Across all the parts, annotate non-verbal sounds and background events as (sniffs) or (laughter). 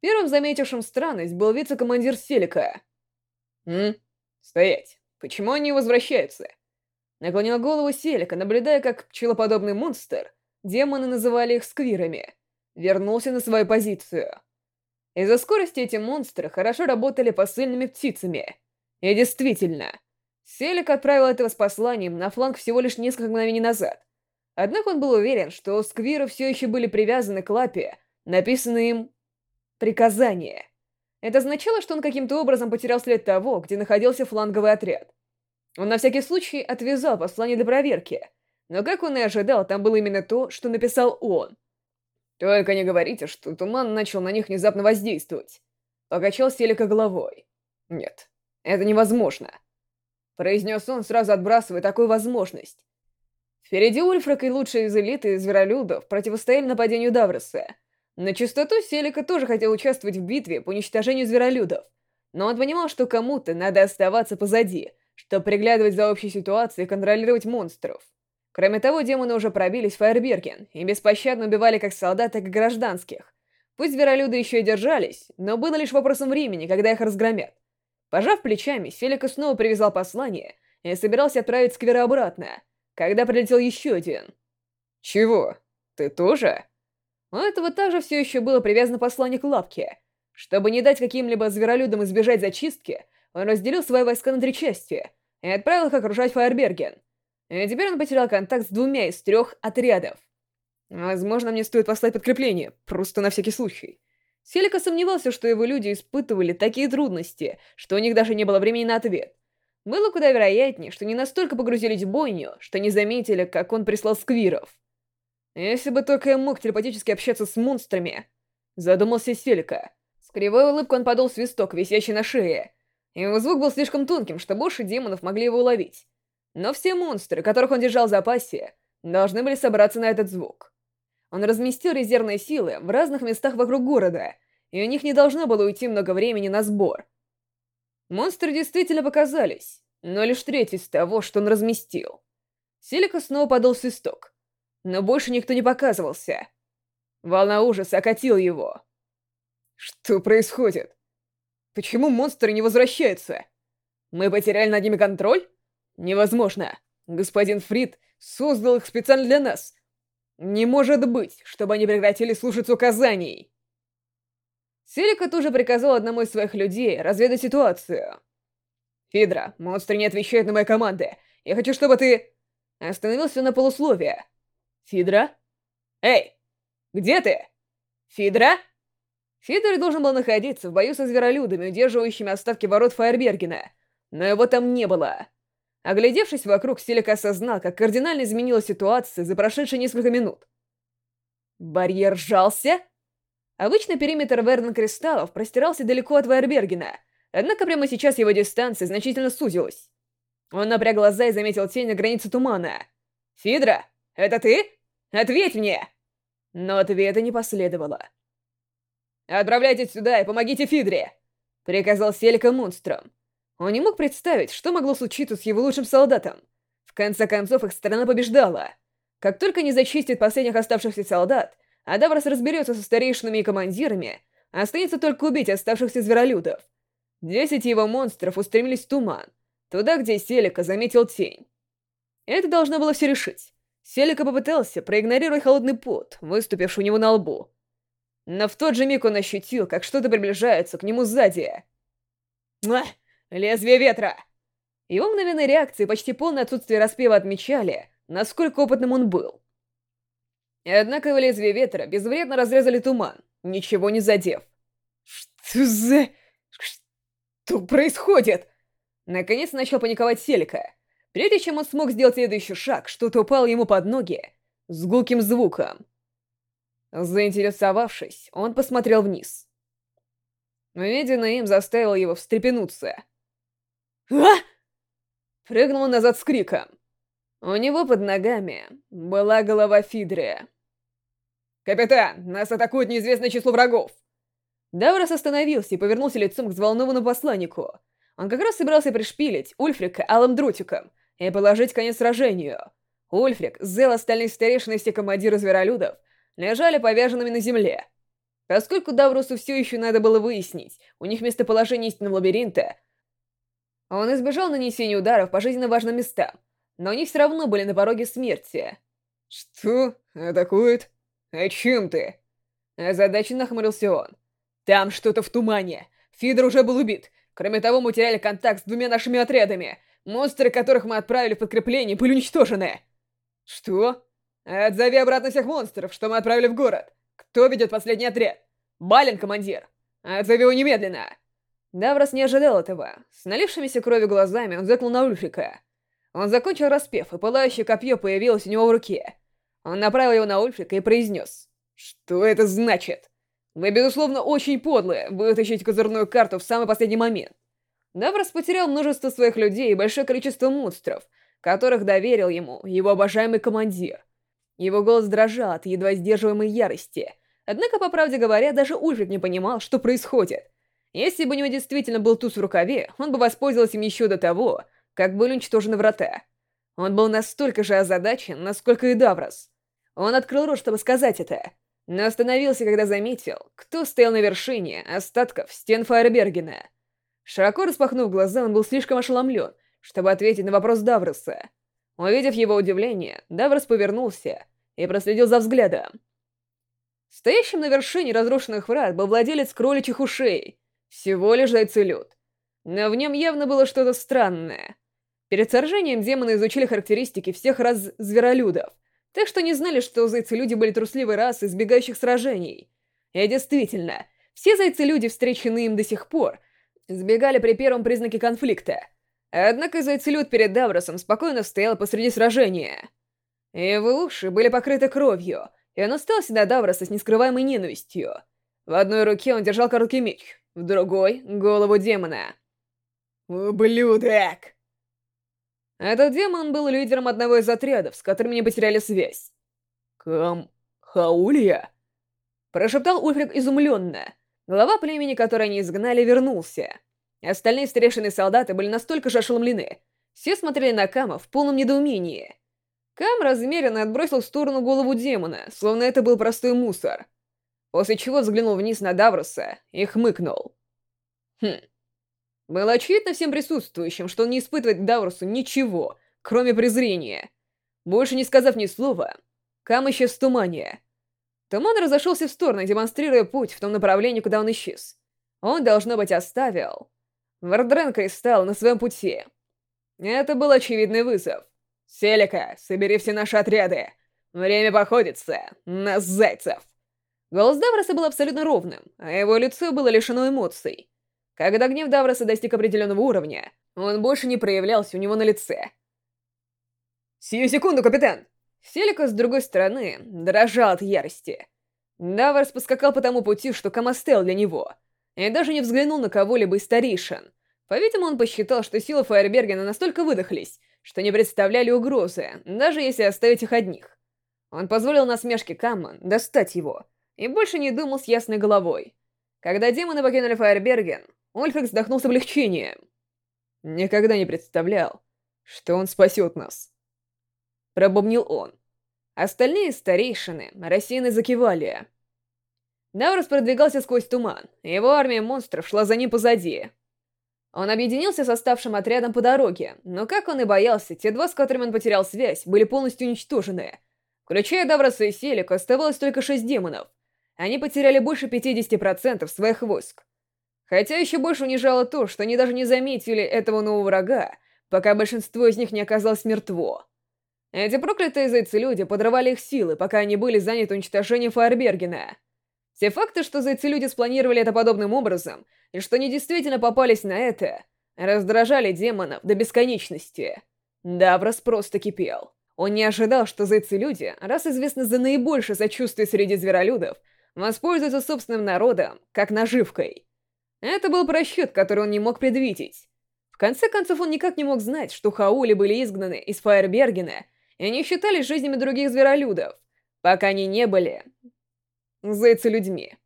Первым заметившим странность был вице-командир Селика. «М? Стоять. Почему они возвращаются?» Наклонил голову Селика, наблюдая, как пчелоподобный монстр, демоны называли их сквирами, вернулся на свою позицию. Из-за скорости эти монстры хорошо работали посыльными птицами. И действительно, Селик отправил этого с посланием на фланг всего лишь несколько мгновений назад. Однако он был уверен, что сквиры все еще были привязаны к лапе, написанной им «приказание». Это означало, что он каким-то образом потерял след того, где находился фланговый отряд. Он на всякий случай отвязал послание для проверки, но, как он и ожидал, там было именно то, что написал он. «Только не говорите, что туман начал на них внезапно воздействовать», — покачал Селика головой. «Нет, это невозможно», — произнес он, сразу отбрасывая такую возможность. Впереди Ульфрак и лучшие из элиты зверолюдов противостояли нападению Давроса. На чистоту Селика тоже хотел участвовать в битве по уничтожению зверолюдов, но он понимал, что кому-то надо оставаться позади, чтобы приглядывать за общей ситуацией и контролировать монстров. Кроме того, демоны уже пробились в Фаерберген и беспощадно убивали как солдат, так и гражданских. Пусть зверолюды еще и держались, но было лишь вопросом времени, когда их разгромят. Пожав плечами, Селика снова привязал послание и собирался отправить Сквера обратно, когда прилетел еще один. «Чего? Ты тоже?» У этого также все еще было привязано послание к лапке. Чтобы не дать каким-либо зверолюдам избежать зачистки, он разделил свои войска на три части и отправил их окружать Фаерберген. И теперь он потерял контакт с двумя из трех отрядов. Возможно, мне стоит послать подкрепление, просто на всякий случай. Селика сомневался, что его люди испытывали такие трудности, что у них даже не было времени на ответ. Было куда вероятнее, что не настолько погрузились в бойню, что не заметили, как он прислал сквиров. Если бы только я мог телепатически общаться с монстрами, задумался Селика. С кривой улыбкой он подул свисток, висящий на шее, его звук был слишком тонким, что больше демонов могли его уловить. Но все монстры, которых он держал в запасе, должны были собраться на этот звук. Он разместил резервные силы в разных местах вокруг города, и у них не должно было уйти много времени на сбор. Монстры действительно показались, но лишь треть из того, что он разместил. Силика снова подал свисток, но больше никто не показывался. Волна ужаса окатила его. Что происходит? Почему монстры не возвращаются? Мы потеряли над ними контроль? Невозможно. Господин Фрид создал их специально для нас. Не может быть, чтобы они прекратили слушаться указаний. Селика тоже приказал одному из своих людей разведать ситуацию. «Фидра, монстры не отвечают на мои команды. Я хочу, чтобы ты...» Остановился на полусловие. «Фидра? Эй, где ты? Фидра?» Фидер должен был находиться в бою со зверолюдами, удерживающими остатки ворот Фаербергена, но его там не было. Оглядевшись вокруг, Селик осознал, как кардинально изменилась ситуация за прошедшие несколько минут. Барьер сжался? Обычно периметр Верн-кристаллов простирался далеко от Фаербергена, однако прямо сейчас его дистанция значительно сузилась. Он напряг глаза и заметил тень на границе тумана. «Фидра, это ты? Ответь мне!» Но ответа не последовало. «Отправляйтесь сюда и помогите Фидре!» — приказал Селика монстрам. Он не мог представить, что могло случиться с его лучшим солдатом. В конце концов, их страна побеждала. Как только не зачистит последних оставшихся солдат, а Даврос разберется со старейшинами и командирами, останется только убить оставшихся зверолюдов. Десять его монстров устремились в туман, туда, где Селика заметил тень. Это должно было все решить. Селика попытался проигнорировать холодный пот, выступивший у него на лбу, но в тот же миг он ощутил, как что-то приближается к нему сзади. Муа! Лезвие ветра! Его мгновенной реакции почти полное отсутствие распева отмечали, насколько опытным он был. Однако его лезвие ветра безвредно разрезали туман, ничего не задев. Что за... Что происходит? Наконец начал паниковать Селика. Прежде чем он смог сделать следующий шаг, что-то упало ему под ноги с гулким звуком. Заинтересовавшись, он посмотрел вниз. Увиденное им заставило его встрепенуться. «А!» Прыгнул назад с криком. У него под ногами была голова Фидрия. «Капитан, нас атакует неизвестное число врагов!» Даврос остановился и повернулся лицом к взволнованному посланнику. Он как раз собирался пришпилить Ульфрика алым дротиком и положить конец сражению. Ульфрик, Зел, остальные старейшины и все командиры зверолюдов лежали повязанными на земле. Поскольку Даврусу все еще надо было выяснить, у них местоположение истинного лабиринта, он избежал нанесения ударов по жизненно важным местам, но они все равно были на пороге смерти. «Что? Атакует? О чем ты?» Озадаченно нахмурился он. «Там что-то в тумане. Фидер уже был убит. Кроме того, мы теряли контакт с двумя нашими отрядами. Монстры, которых мы отправили в подкрепление, были уничтожены». «Что? Отзови обратно всех монстров, что мы отправили в город. Кто ведет последний отряд? Бален, командир. Отзови его немедленно!» Даврос не ожидал этого. С налившимися кровью глазами он зыкнул на Ульфрика. Он закончил распев, и пылающее копье появилось у него в руке. Он направил его на Ульфрика и произнес. «Что это значит? Вы, безусловно, очень подлые, вытащить козырную карту в самый последний момент. Даврос потерял множество своих людей и большое количество монстров, которых доверил ему его обожаемый командир. Его голос дрожал от едва сдерживаемой ярости. Однако, по правде говоря, даже Ульфрик не понимал, что происходит. Если бы у него действительно был туз в рукаве, он бы воспользовался им еще до того, как были уничтожены врата. Он был настолько же озадачен, насколько и Даврос. Он открыл рот, чтобы сказать это, но остановился, когда заметил, кто стоял на вершине остатков стен Фаербергена. Широко распахнув глаза, он был слишком ошеломлен, чтобы ответить на вопрос Давроса. Увидев его удивление, Даврос повернулся и проследил за взглядом. Стоящим на вершине разрушенных врат был владелец кроличьих ушей, всего лишь зайцелюд. Но в нем явно было что-то странное. Перед сражением демоны изучили характеристики всех раз зверолюдов, так что не знали, что зайцы-люди были трусливой расой, избегающих сражений. И действительно, все зайцы-люди, встреченные им до сих пор, сбегали при первом признаке конфликта. Однако зайцелюд перед Давросом спокойно стоял посреди сражения. Его уши были покрыты кровью, и он остался до Давроса с нескрываемой ненавистью. В одной руке он держал короткий меч, в другой — голову демона. «Ублюдок!» Этот демон был лидером одного из отрядов, с которыми не потеряли связь. «Кам... Хаулия?» Прошептал Ульфрик изумленно. Глава племени, которое они изгнали, вернулся. Остальные старейшины солдаты были настолько же ошеломлены. Все смотрели на Кама в полном недоумении. Кам размеренно отбросил в сторону голову демона, словно это был простой мусор. После чего взглянул вниз на Давруса и хмыкнул. Хм, было очевидно всем присутствующим, что он не испытывает к Даурусу ничего, кроме презрения. Больше не сказав ни слова, Кам исчез в тумане. Туман разошелся в стороны, демонстрируя путь в том направлении, куда он исчез. Он, должно быть, оставил. Вардренко стал на своем пути. Это был очевидный вызов. «Селика, собери все наши отряды. Время походится. На зайцев!» Голос Давроса был абсолютно ровным, а его лицо было лишено эмоций. Когда гнев Давроса достиг определенного уровня, он больше не проявлялся у него на лице. «Сию секунду, капитан!» Селика, с другой стороны, дрожал от ярости. Даврос поскакал по тому пути, что Камастел для него, и даже не взглянул на кого-либо из старейшин. По-видимому, он посчитал, что силы Фаербергена настолько выдохлись, что не представляли угрозы, даже если оставить их одних. Он позволил насмешке Камман достать его, и больше не думал с ясной головой. Когда демоны покинули Фаерберген, Ольфрик вздохнул с облегчением. Никогда не представлял, что он спасет нас. Пробубнил он. Остальные старейшины рассеянно закивали. Наврус продвигался сквозь туман, его армия монстров шла за ним позади. Он объединился с оставшим отрядом по дороге, но, как он и боялся, те два, с которыми он потерял связь, были полностью уничтожены. Включая Давроса и Селика, оставалось только шесть демонов. Они потеряли больше 50% своих войск. Хотя еще больше унижало то, что они даже не заметили этого нового врага, пока большинство из них не оказалось мертво. Эти проклятые зайцы-люди подрывали их силы, пока они были заняты уничтожением Фаербергена. Те факты, что зайцы-люди спланировали это подобным образом, и что они действительно попались на это, раздражали демонов до бесконечности. Даврос просто кипел. Он не ожидал, что зайцы-люди, раз известны за наибольшее сочувствие среди зверолюдов, воспользуются собственным народом как наживкой. Это был просчет, который он не мог предвидеть. В конце концов, он никак не мог знать, что Хаули были изгнаны из Фаербергена, и они считались жизнями других зверолюдов, пока они не были зайцы-людьми.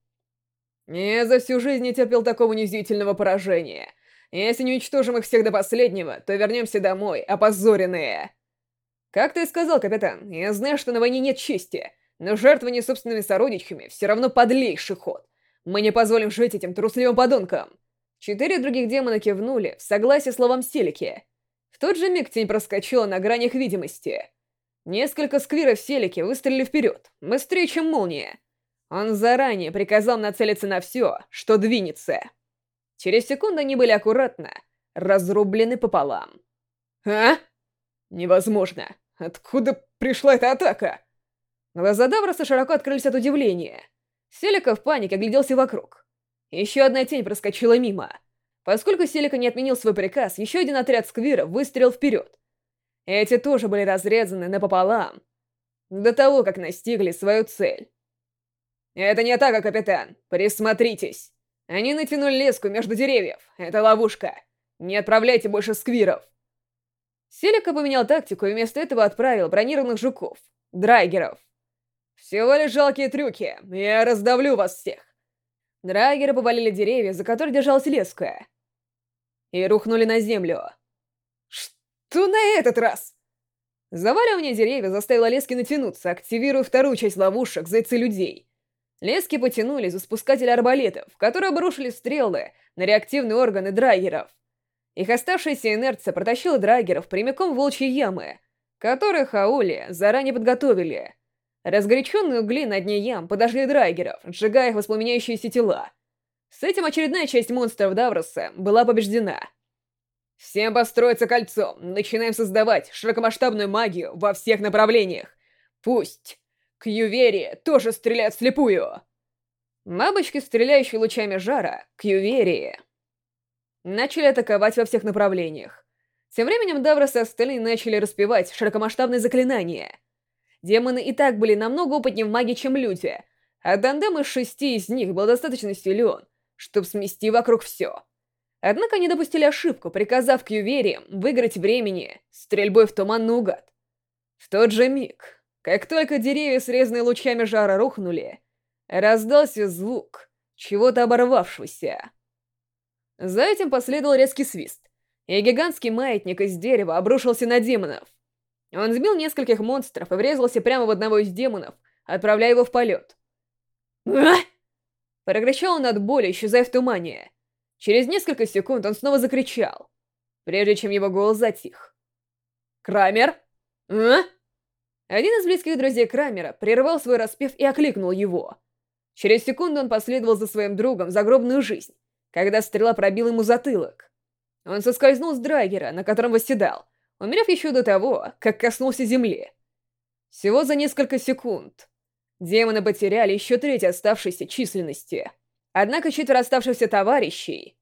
Я за всю жизнь не терпел такого унизительного поражения. Если не уничтожим их всех до последнего, то вернемся домой, опозоренные. Как ты и сказал, капитан, я знаю, что на войне нет чести, но жертвование собственными сородичами все равно подлейший ход — Мы не позволим жить этим трусливым подонкам. Четыре других демона кивнули в согласии словам Селики. В тот же миг тень проскочила на гранях видимости. Несколько сквиров Селики выстрелили вперед, быстрее, чем молния. Он заранее приказал нацелиться на все, что двинется. Через секунду они были аккуратно разрублены пополам. «А? Невозможно! Откуда пришла эта атака?» Глаза Давроса широко открылись от удивления. Селика в панике огляделся вокруг. Еще одна тень проскочила мимо. Поскольку Селика не отменил свой приказ, еще один отряд сквира выстрелил вперед. Эти тоже были разрезаны напополам, до того, как настигли свою цель. «Это не атака, капитан. Присмотритесь. Они натянули леску между деревьев. Это ловушка. Не отправляйте больше сквиров». Селика поменял тактику и вместо этого отправил бронированных жуков, драйгеров. «Всего лишь жалкие трюки. Я раздавлю вас всех». Драйгеры повалили деревья, за которые держалась леска, и рухнули на землю. «Что на этот раз?» Заваливание деревьев заставило лески натянуться, активируя вторую часть ловушек зайцы людей. Лески потянулись за спускателя арбалетов, которые обрушили стрелы на реактивные органы драйгеров. Их оставшаяся инерция протащила драгеров прямиком в волчьи ямы, которые Хаули заранее подготовили. Разгоряченные угли на дне ям подожгли драгеров, сжигая их воспламеняющиеся тела. С этим очередная часть монстров Давроса была побеждена. Всем построиться кольцом, начинаем создавать широкомасштабную магию во всех направлениях. Пусть Кьювери тоже стреляет слепую. Бабочки, стреляющие лучами жара, Кьюверии начали атаковать во всех направлениях. Тем временем Даврос и остальные начали распевать широкомасштабные заклинания. Демоны и так были намного опытнее в магии, чем люди, а Дандам из шести из них был достаточно силен, чтобы смести вокруг все. Однако они допустили ошибку, приказав Кьювериям выиграть времени стрельбой в туман наугад. В тот же миг, как только деревья, срезанные лучами жара, рухнули, раздался звук чего-то оборвавшегося. За этим последовал резкий свист, и гигантский маятник из дерева обрушился на демонов. Он сбил нескольких монстров и врезался прямо в одного из демонов, отправляя его в полет. «А!» Прокричал он от боли, исчезая в тумане. Через несколько секунд он снова закричал, прежде чем его голос затих. «Крамер? А?» Один из близких друзей Крамера прервал свой распев и окликнул его. Через секунду он последовал за своим другом в загробную жизнь, когда стрела пробила ему затылок. Он соскользнул с драйгера, на котором восседал, умерев еще до того, как коснулся земли. Всего за несколько секунд демоны потеряли еще треть оставшейся численности. Однако четверо оставшихся товарищей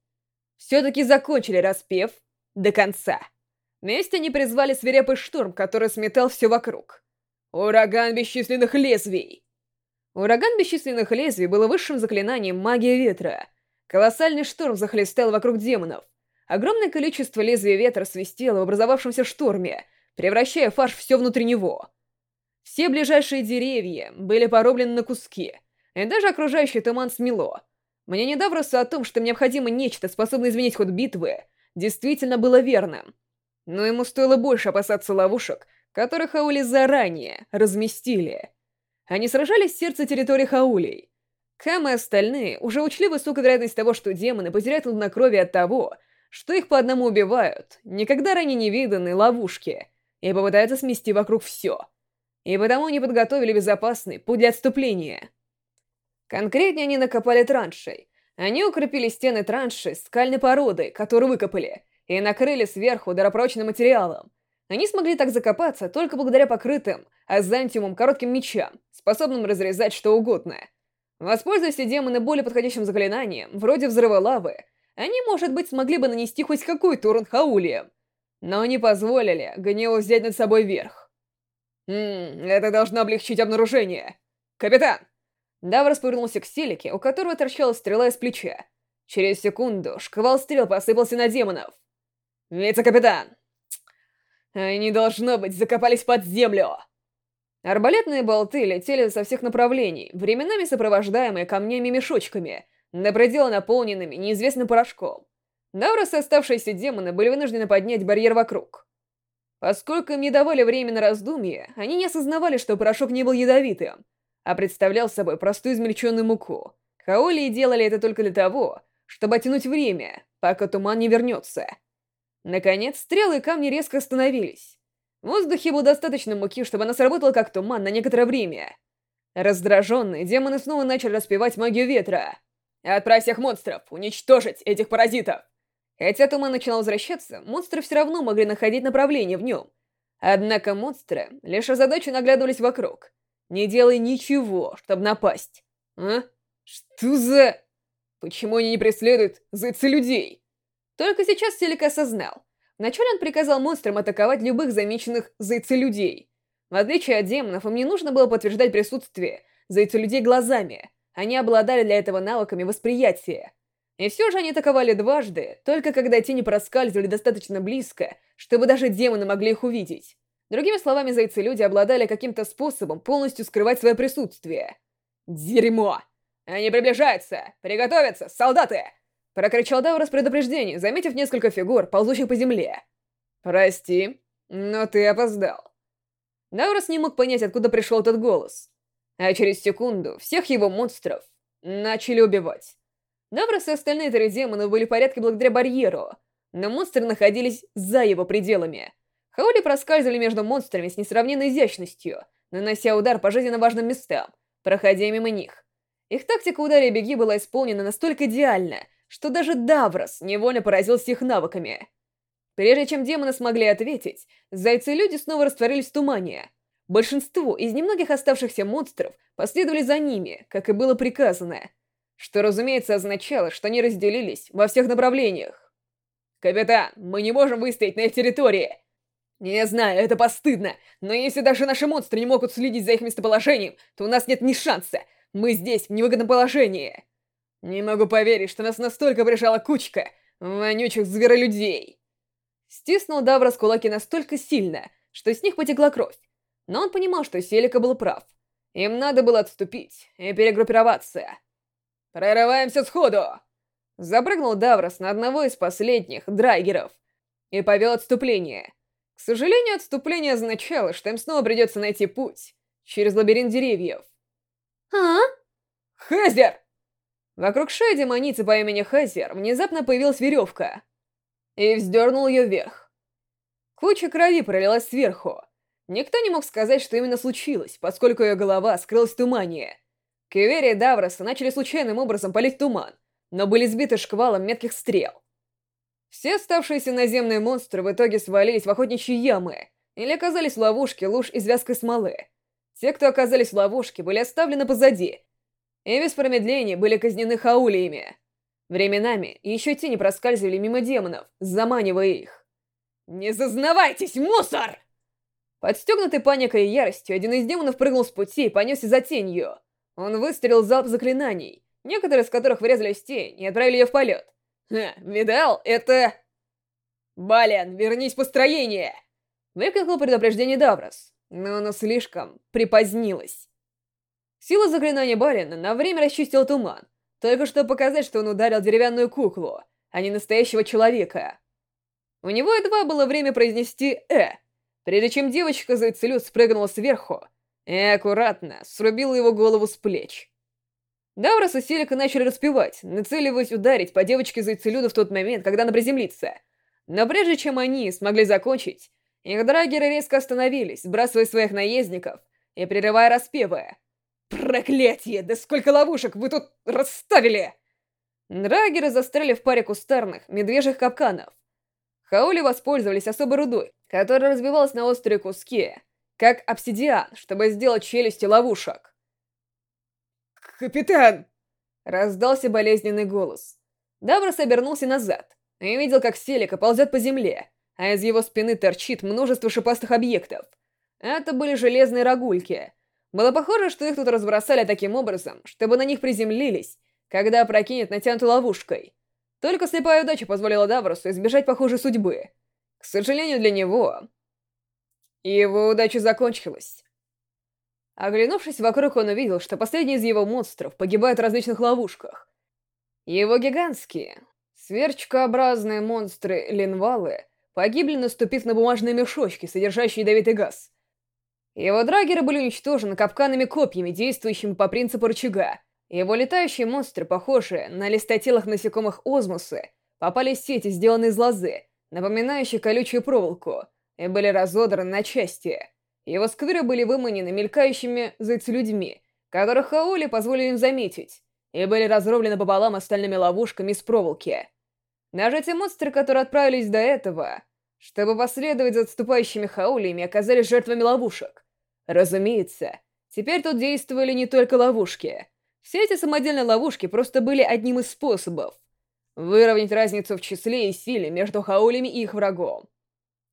все-таки закончили распев до конца. Вместе они призвали свирепый шторм, который сметал все вокруг. Ураган бесчисленных лезвий! Ураган бесчисленных лезвий был высшим заклинанием магии ветра. Колоссальный шторм захлестал вокруг демонов. Огромное количество лезвий ветра свистело в образовавшемся шторме, превращая фарш все внутри него. Все ближайшие деревья были порублены на куски, и даже окружающий туман смело. Мне недавно о том, что необходимо нечто, способное изменить ход битвы, действительно было верным. Но ему стоило больше опасаться ловушек, которых Хаули заранее разместили. Они сражались в сердце территории Хаулей. Кам и остальные уже учли высокую вероятность того, что демоны потеряют хладнокровие от того, что их по одному убивают, никогда ранее не виданные ловушки, и попытаются смести вокруг все. И потому они подготовили безопасный путь для отступления. Конкретнее они накопали траншей. Они укрепили стены траншей скальной породы, которую выкопали, и накрыли сверху доропрочным материалом. Они смогли так закопаться только благодаря покрытым азантиумом коротким мечам, способным разрезать что угодно. Воспользуясь демоны более подходящим заклинанием, вроде взрыва лавы, они, может быть, смогли бы нанести хоть какой-то урон Хаулиям, но не позволили гневу взять над собой верх. «Ммм, это должно облегчить обнаружение. Капитан!» Даврос повернулся к Селике, у которого торчала стрела из плеча. Через секунду шквал стрел посыпался на демонов. «Вице-капитан!» «Они, должно быть, закопались под землю!» Арбалетные болты летели со всех направлений, временами сопровождаемые камнями-мешочками, до предела наполненными неизвестным порошком. Даурос и оставшиеся демоны были вынуждены поднять барьер вокруг. Поскольку им не давали время на раздумье, они не осознавали, что порошок не был ядовитым, а представлял собой простую измельченную муку, Хаоли делали это только для того, чтобы оттянуть время, пока туман не вернется. Наконец, стрелы и камни резко остановились. В воздухе было достаточно муки, чтобы она сработала как туман на некоторое время. Раздраженные, демоны снова начали распевать магию ветра. «Отправь всех монстров! Уничтожить этих паразитов!» Хотя туман начинал возвращаться, монстры все равно могли находить направление в нем. Однако монстры лишь озадаченно наглядывались вокруг, не делая ничего, чтобы напасть. А? Что за... Почему они не преследуют зайцы людей? Только сейчас Селик осознал. Вначале он приказал монстрам атаковать любых замеченных зайцы-людей. В отличие от демонов, им не нужно было подтверждать присутствие зайцы-людей глазами. Они обладали для этого навыками восприятия. И все же они атаковали дважды, только когда тени проскальзывали достаточно близко, чтобы даже демоны могли их увидеть. Другими словами, зайцы-люди обладали каким-то способом полностью скрывать свое присутствие. «Дерьмо! Они приближаются! Приготовиться, солдаты!» Прокричал Даурос предупреждение, заметив несколько фигур, ползущих по земле. «Прости, но ты опоздал». Даурос не мог понять, откуда пришел этот голос. А через секунду всех его монстров начали убивать. Даврос и остальные три демона были в порядке благодаря барьеру, но монстры находились за его пределами. Хаули проскальзывали между монстрами с несравненной изящностью, нанося удар по жизненно важным местам, проходя мимо них. Их тактика удара и беги была исполнена настолько идеально, что даже Даврос невольно поразился их навыками. Прежде чем демоны смогли ответить, зайцы-люди снова растворились в тумане. Большинство из немногих оставшихся монстров последовали за ними, как и было приказано — что, разумеется, означало, что они разделились во всех направлениях. «Капитан, мы не можем выстоять на их территории!» «Не знаю, это постыдно, но если даже наши монстры не могут следить за их местоположением, то у нас нет ни шанса. Мы здесь, в невыгодном положении!» «Не могу поверить, что нас настолько прижала кучка вонючих зверолюдей!» Стиснул Даврос кулаки настолько сильно, что с них потекла кровь. Но он понимал, что Селика был прав. Им надо было отступить и перегруппироваться. «Прорываемся сходу!» Запрыгнул Даврос на одного из последних драйгеров и повел отступление. К сожалению, отступление означало, что им снова придется найти путь через лабиринт деревьев. «А?» «Хазер!» Вокруг шеи демоницы по имени Хазер внезапно появилась веревка и вздернул ее вверх. Куча крови пролилась сверху. Никто не мог сказать, что именно случилось, поскольку ее голова скрылась в тумане. Кивери и Давроса начали случайным образом палить туман, но были сбиты шквалом метких стрел. Все оставшиеся наземные монстры в итоге свалились в охотничьи ямы или оказались в ловушке луж из вязкой смолы. Те, кто оказались в ловушке, были оставлены позади, и без промедления были казнены хаулиями. Временами еще тени проскальзывали мимо демонов, заманивая их. «Не зазнавайтесь, мусор!» Подстегнутый паникой и яростью, один из демонов прыгнул с пути и понесся за тенью. Он выстрелил залп заклинаний, некоторые из которых врезались в тень и отправили ее в полет. «Ха, видал? Это...» «Балиан, вернись в построение!» Выкрикнул предупреждение Даврос, но оно слишком припозднилось. Сила заклинания Балиана на время расчистила туман, только чтобы показать, что он ударил деревянную куклу, а не настоящего человека. У него едва было время произнести «э», прежде чем девочка-зайцелюд спрыгнула сверху и аккуратно срубила его голову с плеч. Даврос и Селика начали распевать, нацеливаясь ударить по девочке Зайцелюда в тот момент, когда она приземлится. Но прежде чем они смогли закончить, их драгеры резко остановились, сбрасывая своих наездников и прерывая распевы. «Проклятие! Да сколько ловушек вы тут расставили!» Драгеры застряли в паре кустарных, медвежьих капканов. Хаули воспользовались особой рудой, которая разбивалась на острые куски, как обсидиан, чтобы сделать челюсти ловушек. «Капитан!» — раздался болезненный голос. Даврос обернулся назад и видел, как Селика ползет по земле, а из его спины торчит множество шипастых объектов. Это были железные рогульки. Было похоже, что их тут разбросали таким образом, чтобы на них приземлились, когда опрокинет натянутой ловушкой. Только слепая удача позволила Давросу избежать похожей судьбы. К сожалению для него, его удача закончилась. Оглянувшись вокруг, он увидел, что последний из его монстров погибает в различных ловушках. Его гигантские, сверчкообразные монстры Линвалы погибли, наступив на бумажные мешочки, содержащие ядовитый газ. Его драгеры были уничтожены капканами копьями, действующими по принципу рычага, Его летающие монстры, похожие на листотелых насекомых озмусы, попали в сети, сделанные из лозы, напоминающие колючую проволоку, и были разодраны на части. Его сквиры были выманены мелькающими зайцелюдьми, которых Хаули позволили им заметить, и были разрублены пополам остальными ловушками из проволоки. Даже те монстры, которые отправились до этого, чтобы последовать за отступающими хаулиями, оказались жертвами ловушек. Разумеется, теперь тут действовали не только ловушки. Все эти самодельные ловушки просто были одним из способов выровнять разницу в числе и силе между хаулями и их врагом.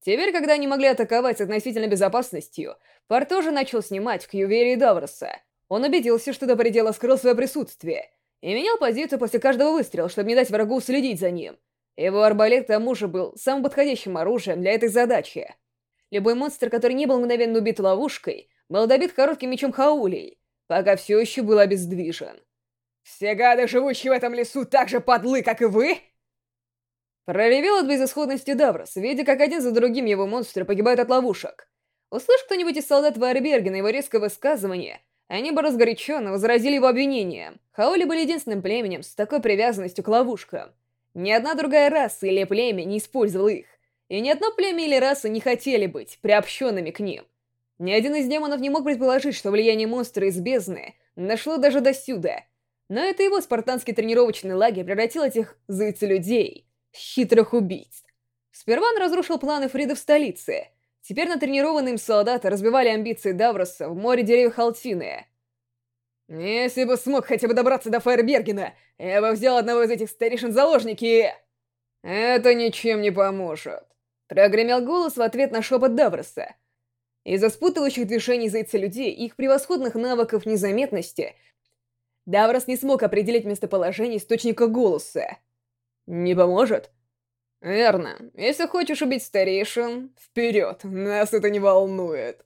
Теперь, когда они могли атаковать с относительной безопасностью, Пар тоже начал снимать в Кьювере и Давроса. Он убедился, что до предела скрыл свое присутствие, и менял позицию после каждого выстрела, чтобы не дать врагу следить за ним. Его арбалет, к тому же, был самым подходящим оружием для этой задачи. Любой монстр, который не был мгновенно убит ловушкой, был добит коротким мечом Хаулей, пока все еще был обездвижен. «Все гады, живущие в этом лесу, так же подлы, как и вы?» Проревел от безысходности Даврос, видя, как один за другим его монстры погибают от ловушек. Услышь кто-нибудь из солдат Вайербергена его резкое высказывание, они бы разгоряченно возразили его обвинением. Хаули были единственным племенем с такой привязанностью к ловушкам. Ни одна другая раса или племя не использовала их, и ни одно племя или раса не хотели быть приобщенными к ним. Ни один из демонов не мог предположить, что влияние монстра из бездны нашло даже до сюда, но это его спартанский тренировочный лагерь превратил этих зайцелюдей хитрых убийц. Сперва он разрушил планы Фрида в столице, теперь натренированные им солдаты разбивали амбиции Давроса в море деревьев Халтины, если бы смог хотя бы добраться до Фаербергена, я бы взял одного из этих старейшин заложники. Это ничем не поможет. Прогремел голос в ответ на шепот Давроса. Из-за спутывающих движений зайца людей и их превосходных навыков незаметности, Даврос не смог определить местоположение источника голоса. Не поможет? Верно. Если хочешь убить старейшин, вперед, нас это не волнует.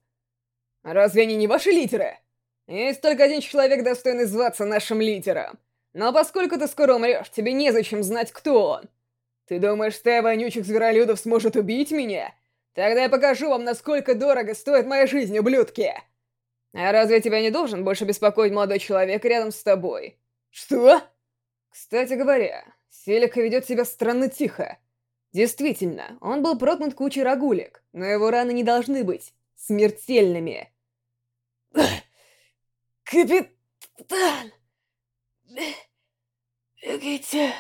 Разве они не ваши литеры? Есть только один человек, достойный зваться нашим лидером. Но поскольку ты скоро умрешь, тебе незачем знать, кто он. Ты думаешь, стая вонючих зверолюдов сможет убить меня? Тогда я покажу вам, насколько дорого стоит моя жизнь, ублюдки! А разве тебя не должен больше беспокоить молодой человек рядом с тобой? Что? Кстати говоря, Селика ведет себя странно тихо. Действительно, он был проткнут кучей рагулек, но его раны не должны быть смертельными. (sniffs) Капитан! Бегите.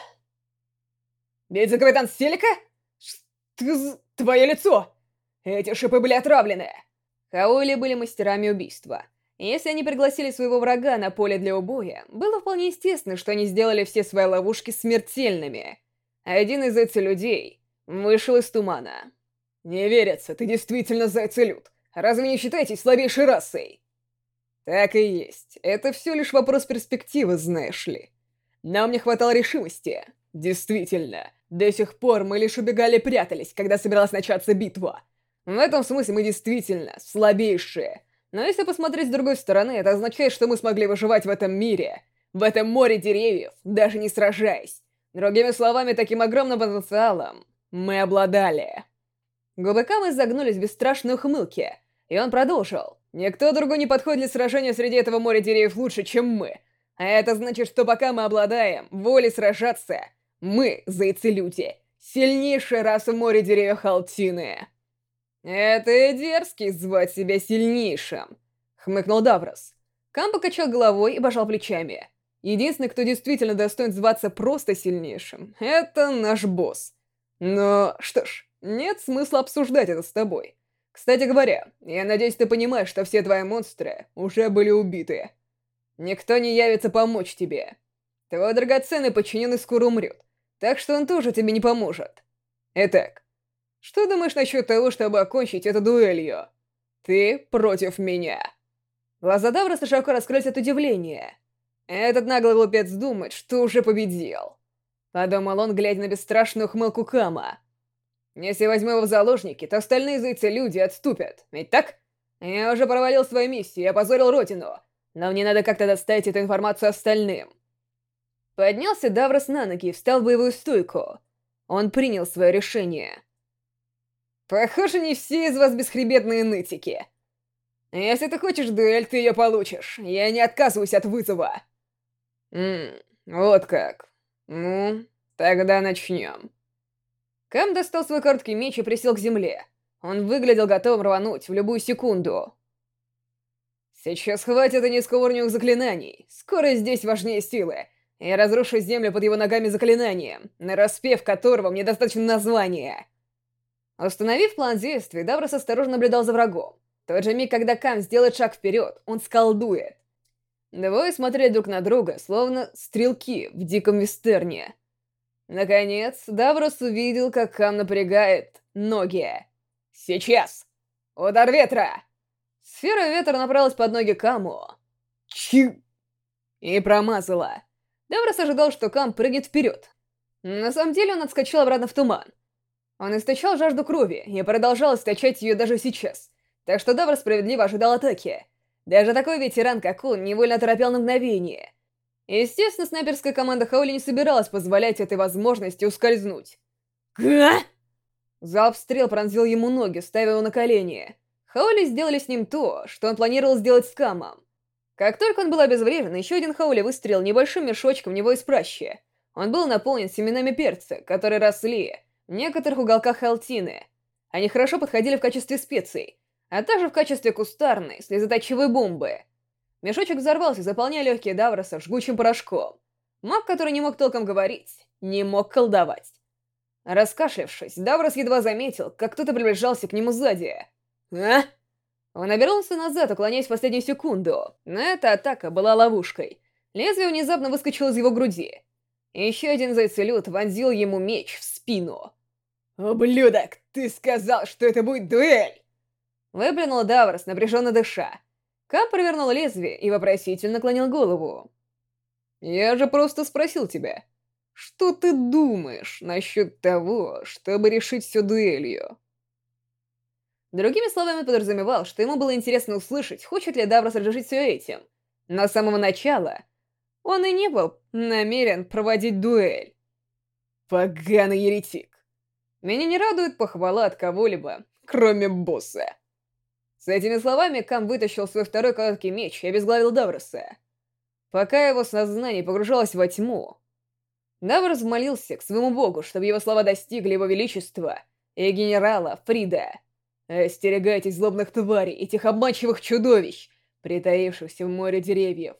Вице-капитан Селика? Что твое лицо? Эти шипы были отравлены. Хаули были мастерами убийства. Если они пригласили своего врага на поле для убоя, было вполне естественно, что они сделали все свои ловушки смертельными. Один из этих людей вышел из тумана. «Не верится, ты действительно зайцелюд. Разве не считаетесь слабейшей расой?» Так и есть. Это все лишь вопрос перспективы, знаешь ли. Нам не хватало решимости. Действительно. До сих пор мы лишь убегали-прятались, когда собиралась начаться битва. В этом смысле мы действительно слабейшие. Но если посмотреть с другой стороны, это означает, что мы смогли выживать в этом мире, в этом море деревьев, даже не сражаясь. Другими словами, таким огромным потенциалом мы обладали. Губы Камы загнулись в бесстрашной ухмылке, и он продолжил. Никто другой не подходит для сражения среди этого моря деревьев лучше, чем мы. А это значит, что пока мы обладаем волей сражаться, мы, зайцы-люди, сильнейшая раса в море деревьев Халтины. Это дерзкий звать себя сильнейшим, хмыкнул Даврос. Кам покачал головой и пожал плечами. Единственный, кто действительно достоин зваться просто сильнейшим, это наш босс. Но, что ж, нет смысла обсуждать это с тобой. Кстати говоря, я надеюсь, ты понимаешь, что все твои монстры уже были убиты. Никто не явится помочь тебе. Твой драгоценный подчиненный скоро умрет, так что он тоже тебе не поможет. Итак, что думаешь насчет того, чтобы окончить эту дуэлью? Ты против меня. Глаза Давроса широко раскрылись от удивления. Этот наглый глупец думает, что уже победил. Подумал он, глядя на бесстрашную хмылку Кама. Если возьму его в заложники, то остальные зайцы-люди отступят, ведь так? Я уже провалил свою миссию и опозорил Родину, но мне надо как-то доставить эту информацию остальным. Поднялся Даврос на ноги и встал в боевую стойку. Он принял свое решение. Похоже, не все из вас бесхребетные нытики. Если ты хочешь дуэль, ты ее получишь. Я не отказываюсь от вызова. Ммм, вот как. Ну, тогда начнем. Кэм достал свой короткий меч и присел к земле. Он выглядел готовым рвануть в любую секунду. Сейчас хватит и низкоуровневых заклинаний. Скоро здесь важнее силы. Я разрушу землю под его ногами заклинанием, на распев которого мне достаточно названия. Установив план действий, Даврос осторожно наблюдал за врагом. В тот же миг, когда Кам сделает шаг вперед, он сколдует. Двое смотрели друг на друга, словно стрелки в диком вестерне. Наконец, Даврос увидел, как Кам напрягает ноги. «Сейчас! Удар ветра!» Сфера ветра направилась под ноги Каму. Чи! И промазала. Даврос ожидал, что Кам прыгнет вперед. На самом деле он отскочил обратно в туман. Он источал жажду крови и продолжал источать ее даже сейчас. Так что Давр справедливо ожидал атаки. Даже такой ветеран, как он, невольно торопил на мгновение. Естественно, снайперская команда Хаули не собиралась позволять этой возможности ускользнуть. «Га!» Залп стрел пронзил ему ноги, ставя его на колени. Хаули сделали с ним то, что он планировал сделать с Камом. Как только он был обезврежен, еще один Хаули выстрелил небольшим мешочком в него из пращи. Он был наполнен семенами перца, которые росли некоторых уголках Халтины. Они хорошо подходили в качестве специй, а также в качестве кустарной, слезоточивой бомбы. Мешочек взорвался, заполняя легкие Давроса жгучим порошком. Маг, который не мог толком говорить, не мог колдовать. Раскашлявшись, Даврос едва заметил, как кто-то приближался к нему сзади. «А?» Он обернулся назад, уклоняясь в последнюю секунду, но эта атака была ловушкой. Лезвие внезапно выскочило из его груди. Еще один зайцелют вонзил ему меч в спину. «Ублюдок, ты сказал, что это будет дуэль!» Выплюнул Даврос, напряженно дыша. Кап провернул лезвие и вопросительно наклонил голову. «Я же просто спросил тебя, что ты думаешь насчет того, чтобы решить все дуэлью?» Другими словами, подразумевал, что ему было интересно услышать, хочет ли Даврос разрешить все этим. Но с самого начала он и не был намерен проводить дуэль. Поганый еретик. Меня не радует похвала от кого-либо, кроме босса. С этими словами Кам вытащил свой второй короткий меч и обезглавил Давроса. Пока его сознание погружалось во тьму, Даврос молился к своему богу, чтобы его слова достигли его величества и генерала Фрида. «Остерегайтесь злобных тварей, этих обманчивых чудовищ, притаившихся в море деревьев.